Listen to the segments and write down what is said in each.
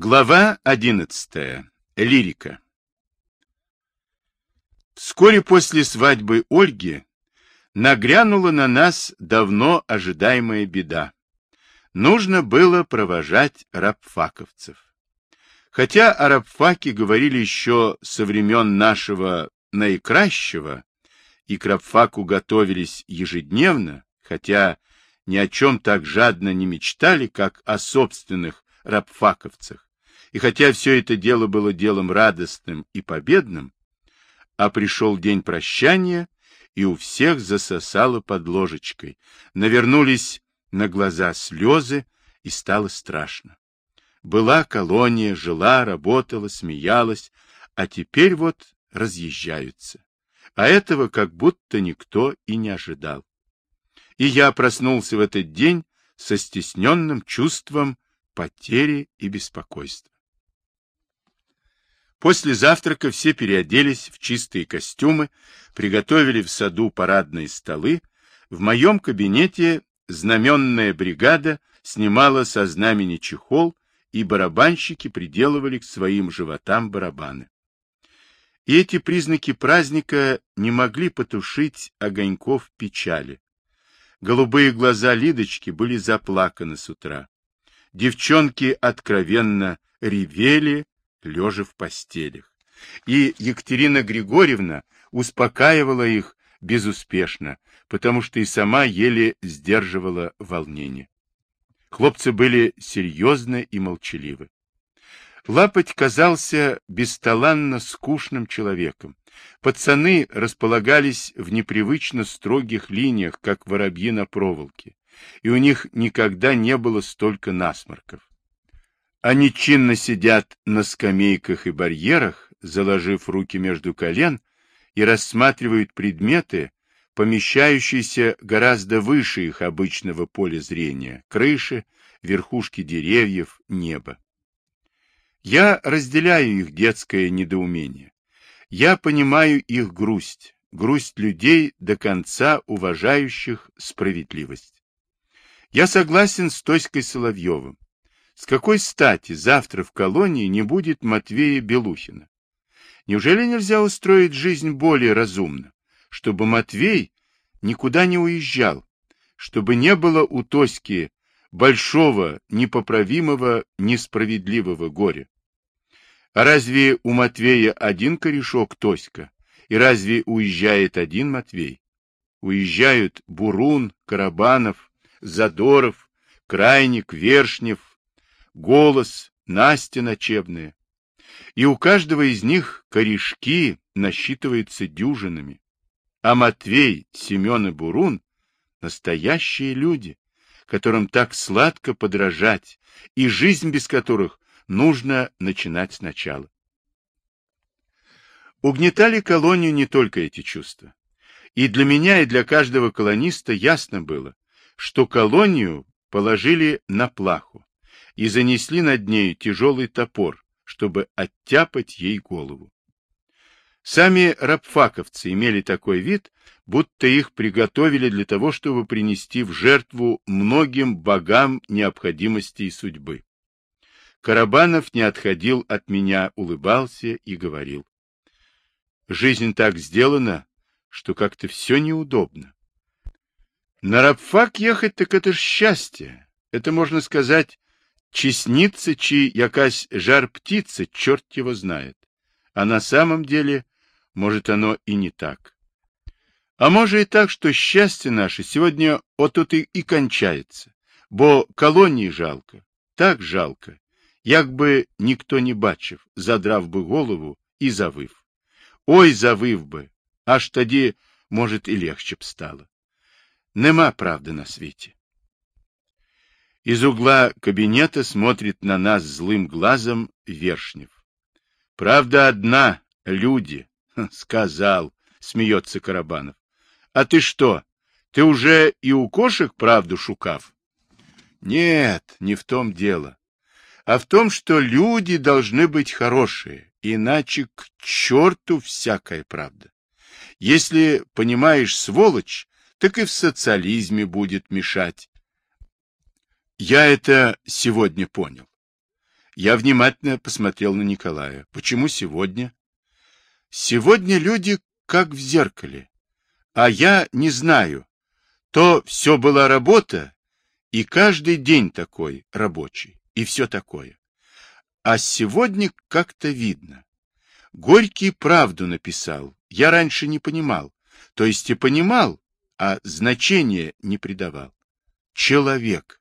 Глава 11. Лирика. Вскоре после свадьбы Ольги нагрянула на нас давно ожидаемая беда. Нужно было провожать рабфаковцев. Хотя о рабфаке говорили еще со времен нашего наикращего, и к рабфаку готовились ежедневно, хотя ни о чем так жадно не мечтали, как о собственных рабфаковцах, и хотя все это дело было делом радостным и победным, а пришел день прощания, и у всех засосало под ложечкой, навернулись на глаза слезы, и стало страшно. Была колония, жила, работала, смеялась, а теперь вот разъезжаются. А этого как будто никто и не ожидал. И я проснулся в этот день со стесненным чувством потери и беспокойства. После завтрака все переоделись в чистые костюмы, приготовили в саду парадные столы. В моем кабинете знаменная бригада снимала со знамени чехол, и барабанщики приделывали к своим животам барабаны. И эти признаки праздника не могли потушить огоньков печали. Голубые глаза Лидочки были заплаканы с утра. Девчонки откровенно ревели, лежа в постелях. И Екатерина Григорьевна успокаивала их безуспешно, потому что и сама еле сдерживала волнение. Хлопцы были серьезны и молчаливы. Лапоть казался бесталанно скучным человеком. Пацаны располагались в непривычно строгих линиях, как воробьи на проволоке, и у них никогда не было столько насморков. Они чинно сидят на скамейках и барьерах, заложив руки между колен, и рассматривают предметы, помещающиеся гораздо выше их обычного поля зрения — крыши, верхушки деревьев, небо. Я разделяю их детское недоумение. Я понимаю их грусть, грусть людей до конца уважающих справедливость. Я согласен с Тоськой Соловьевым. С какой стати завтра в колонии не будет Матвея Белухина? Неужели нельзя устроить жизнь более разумно, чтобы Матвей никуда не уезжал, чтобы не было у Тоськи большого, непоправимого, несправедливого горя? А разве у Матвея один корешок Тоська? И разве уезжает один Матвей? Уезжают Бурун, Карабанов, Задоров, Крайник, Вершнев, голос, Настя ночебная. И у каждого из них корешки насчитываются дюжинами. А Матвей, Семен и Бурун — настоящие люди, которым так сладко подражать, и жизнь без которых нужно начинать сначала. Угнетали колонию не только эти чувства. И для меня, и для каждого колониста ясно было, что колонию положили на плаху и занесли над нею тяжелый топор, чтобы оттяпать ей голову. Сами рабфаковцы имели такой вид, будто их приготовили для того, чтобы принести в жертву многим богам необходимости и судьбы. Карабанов не отходил от меня, улыбался и говорил. Жизнь так сделана, что как-то все неудобно. На рабфак ехать так это ж счастье. Это, можно сказать, Чесница чи якась жар птица, черт его знает. А на самом деле, может, оно и не так. А може і так, що щастя наше сегодня отут і, і кончається, бо колонії жалко, так жалко, як би ніхто не бачив, задрав би голову і завив. Ой, завив би, аж тоді, може, і легче б стало. Нема правди на світі. Из угла кабинета смотрит на нас злым глазом Вершнев. Правда одна, люди, сказал, смеется Карабанов. А ты что, ты уже и у кошек правду шукав? Нет, не в том дело, а в том, что люди должны быть хорошие, иначе к черту всякая правда. Если понимаешь сволочь, так и в социализме будет мешать. Я это сегодня понял. Я внимательно посмотрел на Николая. Почему сегодня? Сегодня люди как в зеркале. А я не знаю. То все была работа, и каждый день такой рабочий, и все такое. А сегодня как-то видно. Горький правду написал. Я раньше не понимал. То есть и понимал, а значения не придавал. Человек.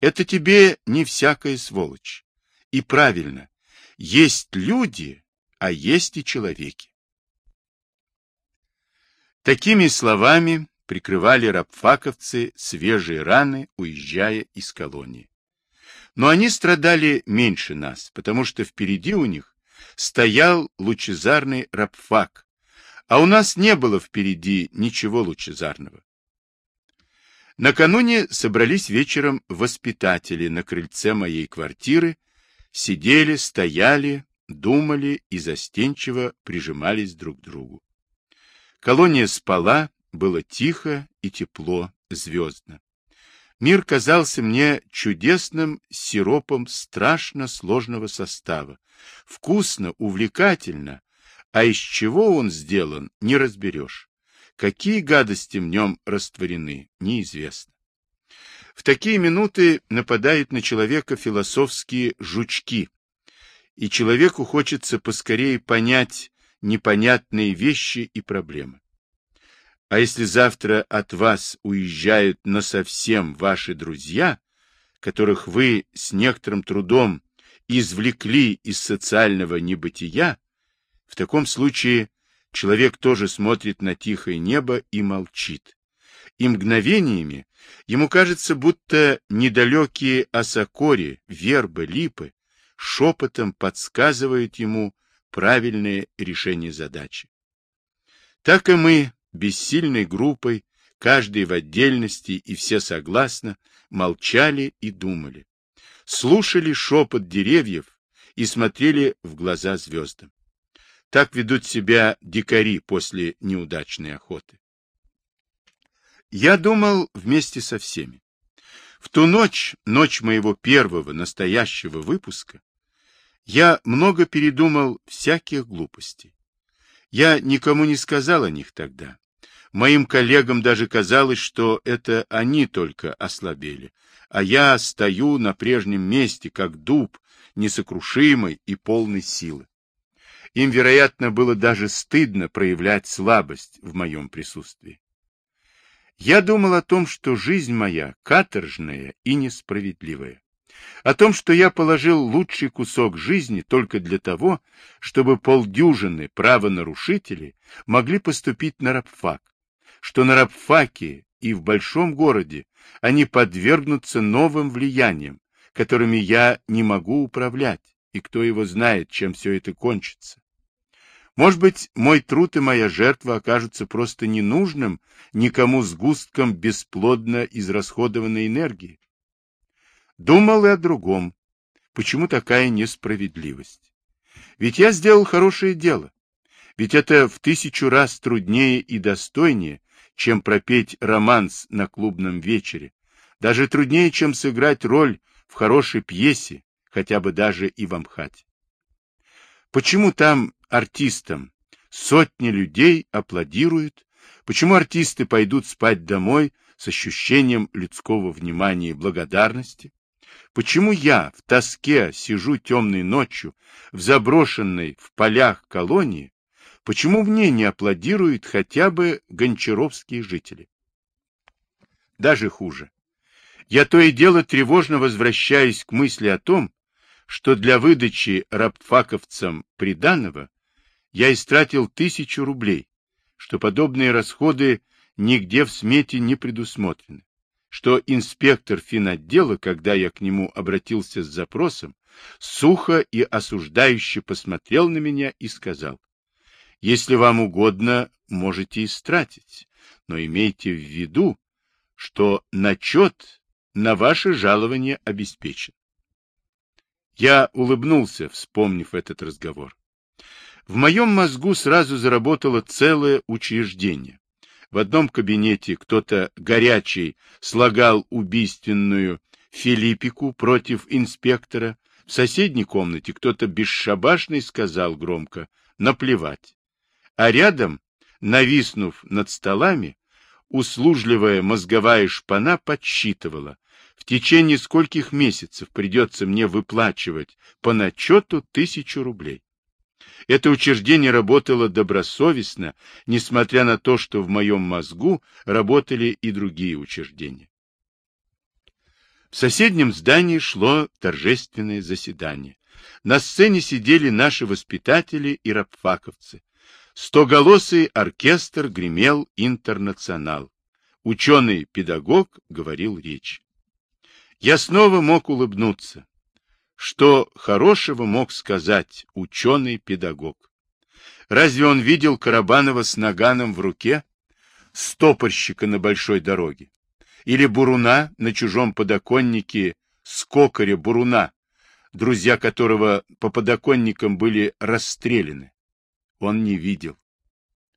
Это тебе не всякая сволочь. И правильно. Есть люди, а есть и человеки. Такими словами прикрывали рабфаковцы свежие раны, уезжая из колонии. Но они страдали меньше нас, потому что впереди у них стоял лучезарный рабфак, а у нас не было впереди ничего лучезарного. Накануне собрались вечером воспитатели на крыльце моей квартиры, сидели, стояли, думали и застенчиво прижимались друг к другу. Колония спала, было тихо и тепло, звездно. Мир казался мне чудесным сиропом страшно сложного состава. Вкусно, увлекательно, а из чего он сделан, не разберешь. Какие гадости в нем растворены, неизвестно. В такие минуты нападают на человека философские жучки, и человеку хочется поскорее понять непонятные вещи и проблемы. А если завтра от вас уезжают насовсем ваши друзья, которых вы с некоторым трудом извлекли из социального небытия, в таком случае человек тоже смотрит на тихое небо и молчит. И мгновениями ему кажется, будто недалекие осокори, вербы, липы шепотом подсказывают ему правильное решение задачи. Так и мы бессильной группой, каждый в отдельности и все согласно, молчали и думали. Слушали шепот деревьев и смотрели в глаза звездам. Так ведут себя дикари после неудачной охоты. Я думал вместе со всеми. В ту ночь, ночь моего первого настоящего выпуска, я много передумал всяких глупостей. Я никому не сказал о них тогда. Моим коллегам даже казалось, что это они только ослабели, а я стою на прежнем месте, как дуб, несокрушимый и полный силы. Им, вероятно, было даже стыдно проявлять слабость в моем присутствии. Я думал о том, что жизнь моя каторжная и несправедливая о том, что я положил лучший кусок жизни только для того, чтобы полдюжины правонарушителей могли поступить на рабфак, что на рабфаке и в большом городе они подвергнутся новым влияниям, которыми я не могу управлять, и кто его знает, чем все это кончится. Может быть, мой труд и моя жертва окажутся просто ненужным никому сгустком бесплодно израсходованной энергии. Думал и о другом. Почему такая несправедливость? Ведь я сделал хорошее дело. Ведь это в тысячу раз труднее и достойнее, чем пропеть романс на клубном вечере. Даже труднее, чем сыграть роль в хорошей пьесе, хотя бы даже и в Амхате. Почему там артистам сотни людей аплодируют? Почему артисты пойдут спать домой с ощущением людского внимания и благодарности? Почему я в тоске сижу темной ночью в заброшенной в полях колонии? Почему мне не аплодируют хотя бы гончаровские жители? Даже хуже. Я то и дело тревожно возвращаюсь к мысли о том, что для выдачи рабфаковцам приданого я истратил тысячу рублей, что подобные расходы нигде в смете не предусмотрены что инспектор финотдела, когда я к нему обратился с запросом, сухо и осуждающе посмотрел на меня и сказал, «Если вам угодно, можете истратить, но имейте в виду, что начет на ваше жалование обеспечен». Я улыбнулся, вспомнив этот разговор. В моем мозгу сразу заработало целое учреждение, в одном кабинете кто-то горячий слагал убийственную Филиппику против инспектора, В соседней комнате кто-то бесшабашный сказал громко «наплевать». А рядом, нависнув над столами, услужливая мозговая шпана подсчитывала, в течение скольких месяцев придется мне выплачивать по начету тысячу рублей. Это учреждение работало добросовестно, несмотря на то, что в моем мозгу работали и другие учреждения. В соседнем здании шло торжественное заседание. На сцене сидели наши воспитатели и рабфаковцы. Стоголосый оркестр гремел интернационал. Ученый-педагог говорил речь. Я снова мог улыбнуться. Что хорошего мог сказать ученый-педагог? Разве он видел Карабанова с наганом в руке, стопорщика на большой дороге? Или Буруна на чужом подоконнике скокаря Буруна, друзья которого по подоконникам были расстреляны? Он не видел.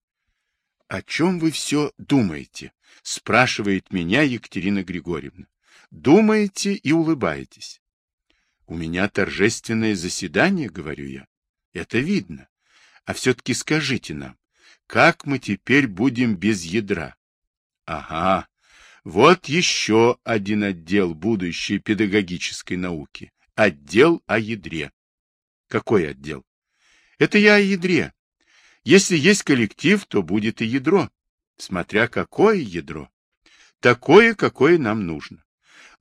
— О чем вы все думаете? — спрашивает меня Екатерина Григорьевна. — Думаете и улыбаетесь. У меня торжественное заседание, говорю я. Это видно. А все-таки скажите нам, как мы теперь будем без ядра? Ага, вот еще один отдел будущей педагогической науки. Отдел о ядре. Какой отдел? Это я о ядре. Если есть коллектив, то будет и ядро. Смотря какое ядро. Такое, какое нам нужно.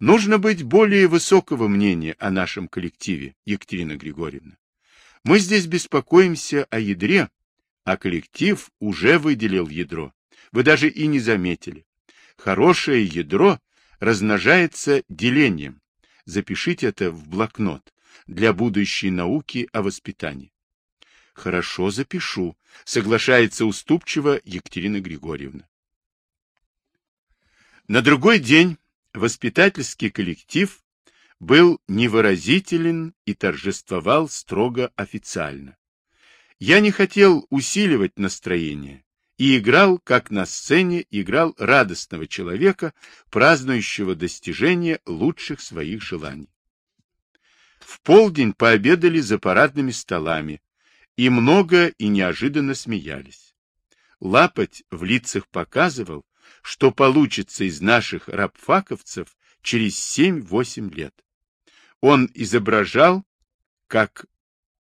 Нужно быть более высокого мнения о нашем коллективе, Екатерина Григорьевна. Мы здесь беспокоимся о ядре, а коллектив уже выделил ядро. Вы даже и не заметили. Хорошее ядро размножается делением. Запишите это в блокнот для будущей науки о воспитании. Хорошо, запишу, соглашается уступчиво Екатерина Григорьевна. На другой день воспитательский коллектив был невыразителен и торжествовал строго официально. Я не хотел усиливать настроение и играл, как на сцене играл радостного человека, празднующего достижение лучших своих желаний. В полдень пообедали за парадными столами, и много и неожиданно смеялись. Лапоть в лицах показывал, что получится из наших рабфаковцев через 7-8 лет. Он изображал, как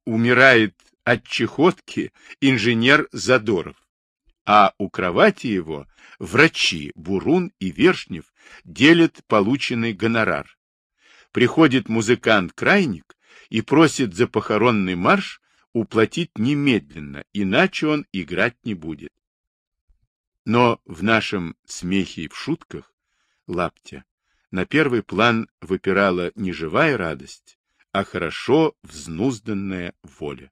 умирает от чехотки инженер Задоров, а у кровати его врачи Бурун и Вершнев делят полученный гонорар. Приходит музыкант-крайник и просит за похоронный марш уплатить немедленно, иначе он играть не будет. Но в нашем смехе и в шутках лаптя на первый план выпирала не живая радость, а хорошо взнузданная воля.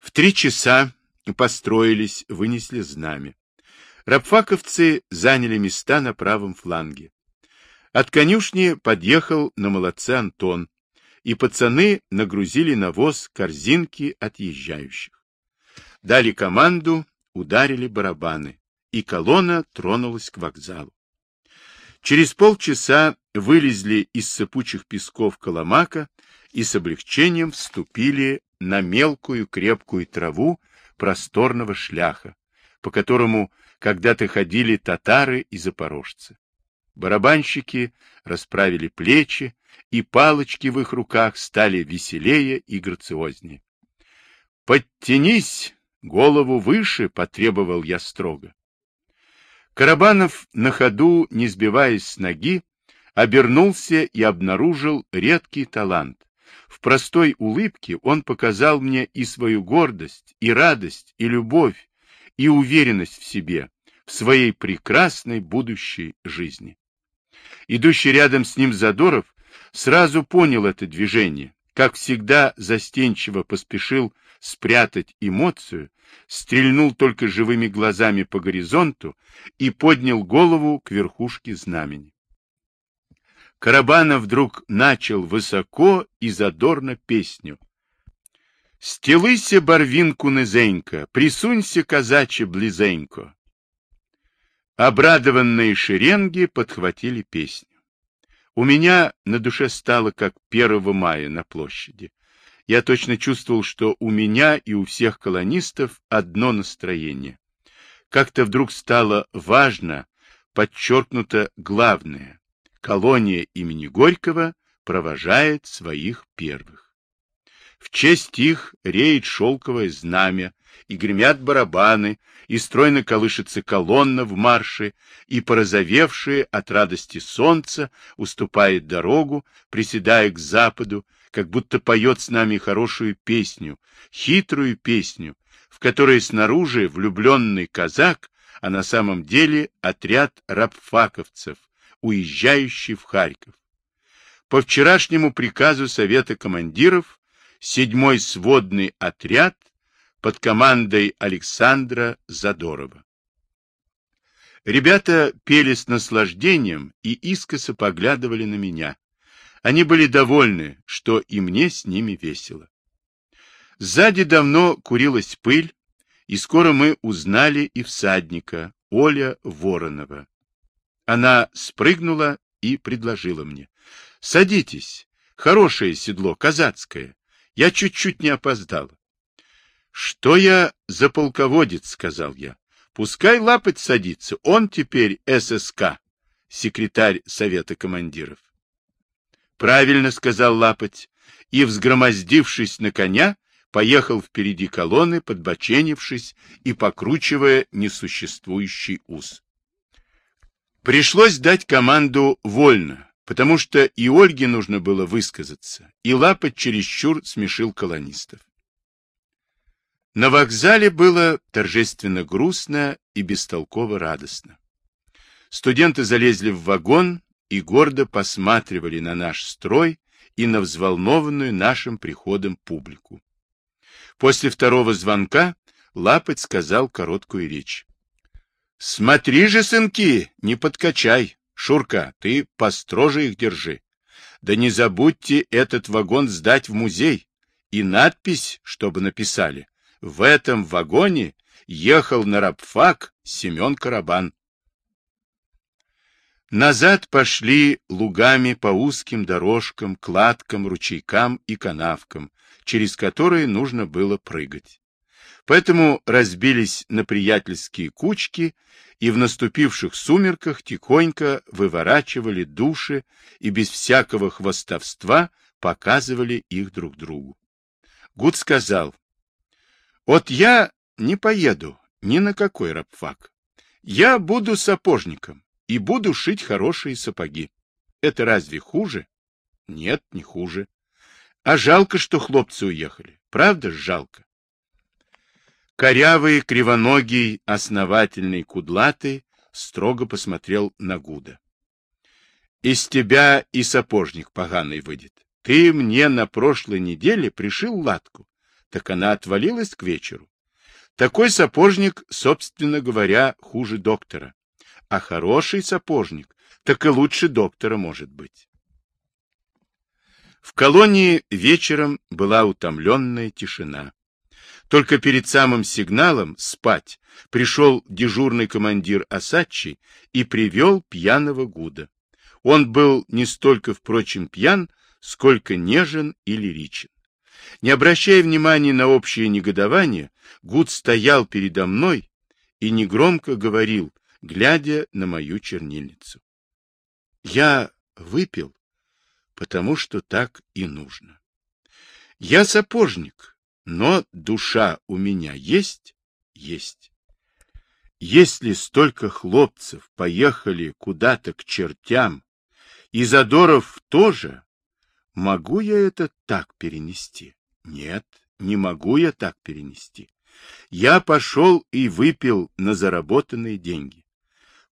В три часа построились, вынесли знамя. Рабфаковцы заняли места на правом фланге. От конюшни подъехал на молодце Антон, и пацаны нагрузили на воз корзинки отъезжающих. Дали команду ударили барабаны, и колонна тронулась к вокзалу. Через полчаса вылезли из сыпучих песков Коломака и с облегчением вступили на мелкую крепкую траву просторного шляха, по которому когда-то ходили татары и запорожцы. Барабанщики расправили плечи, и палочки в их руках стали веселее и грациознее. «Подтянись!» Голову выше, потребовал я строго. Карабанов на ходу, не сбиваясь с ноги, обернулся и обнаружил редкий талант. В простой улыбке он показал мне и свою гордость, и радость, и любовь, и уверенность в себе, в своей прекрасной будущей жизни. Идущий рядом с ним Задоров сразу понял это движение, как всегда застенчиво поспешил спрятать эмоцию, стрельнул только живыми глазами по горизонту и поднял голову к верхушке знамени. Карабанов вдруг начал высоко и задорно песню. «Стелися, барвинку низенько, присунься, казаче, близенько». Обрадованные шеренги подхватили песню. У меня на душе стало как 1 мая на площади. Я точно чувствовал, что у меня и у всех колонистов одно настроение. Как-то вдруг стало важно, подчеркнуто главное. Колония имени Горького провожает своих первых. В честь их реет шелковое знамя, и гремят барабаны, и стройно колышется колонна в марше, и порозовевшее от радости солнце уступает дорогу, приседая к западу, как будто поет с нами хорошую песню, хитрую песню, в которой снаружи влюбленный казак, а на самом деле отряд рабфаковцев, уезжающий в Харьков. По вчерашнему приказу Совета командиров, седьмой сводный отряд под командой Александра Задорова. Ребята пели с наслаждением и искоса поглядывали на меня. Они были довольны, что и мне с ними весело. Сзади давно курилась пыль, и скоро мы узнали и всадника, Оля Воронова. Она спрыгнула и предложила мне. — Садитесь, хорошее седло, казацкое. Я чуть-чуть не опоздала. Что я за полководец, сказал я. Пускай лапать садится, он теперь ССК, секретарь Совета командиров. Правильно сказал лапать, и, взгромоздившись на коня, поехал впереди колонны, подбоченившись и покручивая несуществующий ус. Пришлось дать команду вольно, потому что и Ольге нужно было высказаться, и лапать чересчур смешил колонистов. На вокзале было торжественно грустно и бестолково радостно. Студенты залезли в вагон и гордо посматривали на наш строй и на взволнованную нашим приходом публику. После второго звонка Лапоть сказал короткую речь. — Смотри же, сынки, не подкачай. Шурка, ты построже их держи. Да не забудьте этот вагон сдать в музей. И надпись, чтобы написали. В этом вагоне ехал на рабфак Семен Карабан. Назад пошли лугами по узким дорожкам, кладкам, ручейкам и канавкам, через которые нужно было прыгать. Поэтому разбились на приятельские кучки и в наступивших сумерках тихонько выворачивали души и без всякого хвостовства показывали их друг другу. Гуд сказал, вот я не поеду ни на какой рабфак. Я буду сапожником и буду шить хорошие сапоги. Это разве хуже? Нет, не хуже. А жалко, что хлопцы уехали. Правда жалко? Корявый, кривоногий, основательный, кудлатый строго посмотрел на Гуда. Из тебя и сапожник поганый выйдет. Ты мне на прошлой неделе пришил латку так она отвалилась к вечеру. Такой сапожник, собственно говоря, хуже доктора. А хороший сапожник, так и лучше доктора может быть. В колонии вечером была утомленная тишина. Только перед самым сигналом «спать» пришел дежурный командир Осадчий и привел пьяного Гуда. Он был не столько, впрочем, пьян, сколько нежен и лиричен. Не обращая внимания на общее негодование, Гуд стоял передо мной и негромко говорил, глядя на мою чернильницу. Я выпил, потому что так и нужно. Я сапожник, но душа у меня есть? Есть. Если столько хлопцев поехали куда-то к чертям, и Задоров тоже, могу я это так перенести? Нет, не могу я так перенести. Я пошел и выпил на заработанные деньги.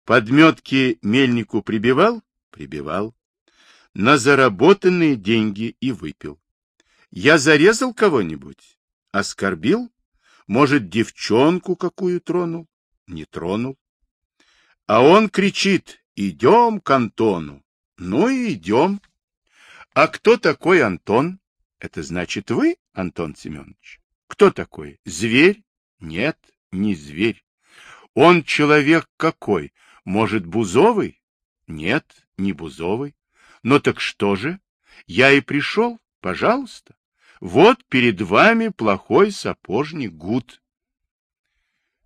Подметки мельнику прибивал? Прибивал. На заработанные деньги и выпил. Я зарезал кого-нибудь? Оскорбил? Может, девчонку какую тронул? Не тронул. А он кричит, идем к Антону. Ну и идем. А кто такой Антон? Это значит вы, Антон Семенович? Кто такой? Зверь? Нет, не зверь. Он человек какой? Может, бузовый? Нет, не бузовый. Но так что же? Я и пришел, пожалуйста. Вот перед вами плохой сапожник Гуд.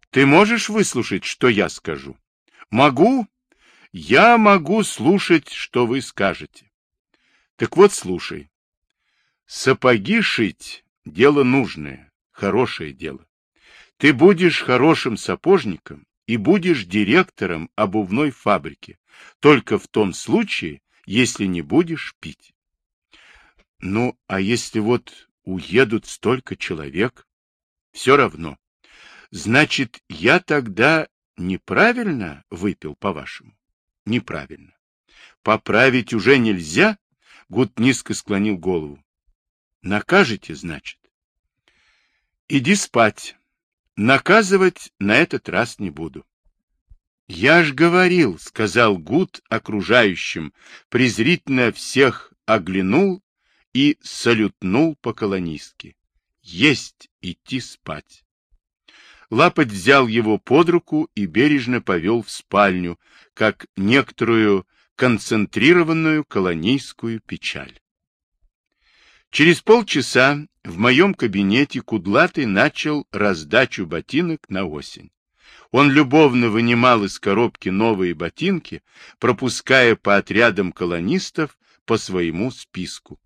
Ты можешь выслушать, что я скажу? Могу. Я могу слушать, что вы скажете. Так вот, слушай. Сапоги шить — дело нужное, хорошее дело. Ты будешь хорошим сапожником и будешь директором обувной фабрики, только в том случае, если не будешь пить. Ну, а если вот уедут столько человек? Все равно. Значит, я тогда неправильно выпил, по-вашему? Неправильно. Поправить уже нельзя? Гуд низко склонил голову. Накажете, значит? Иди спать. Наказывать на этот раз не буду. Я ж говорил, сказал Гуд окружающим, презрительно всех оглянул и салютнул по-колонистски. Есть идти спать. Лапоть взял его под руку и бережно повел в спальню, как некоторую концентрированную колонийскую печаль. Через полчаса в моем кабинете Кудлатый начал раздачу ботинок на осень. Он любовно вынимал из коробки новые ботинки, пропуская по отрядам колонистов по своему списку.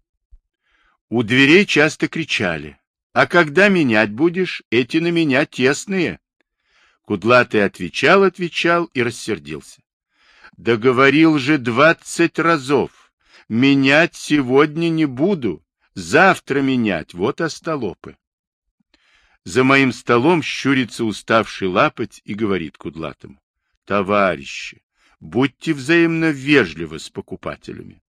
У дверей часто кричали. «А когда менять будешь? Эти на меня тесные». Кудлатый отвечал, отвечал и рассердился. «Договорил же двадцать разов. Менять сегодня не буду. Завтра менять. Вот остолопы». За моим столом щурится уставший лапоть и говорит Кудлатому. «Товарищи, будьте взаимно вежливы с покупателями.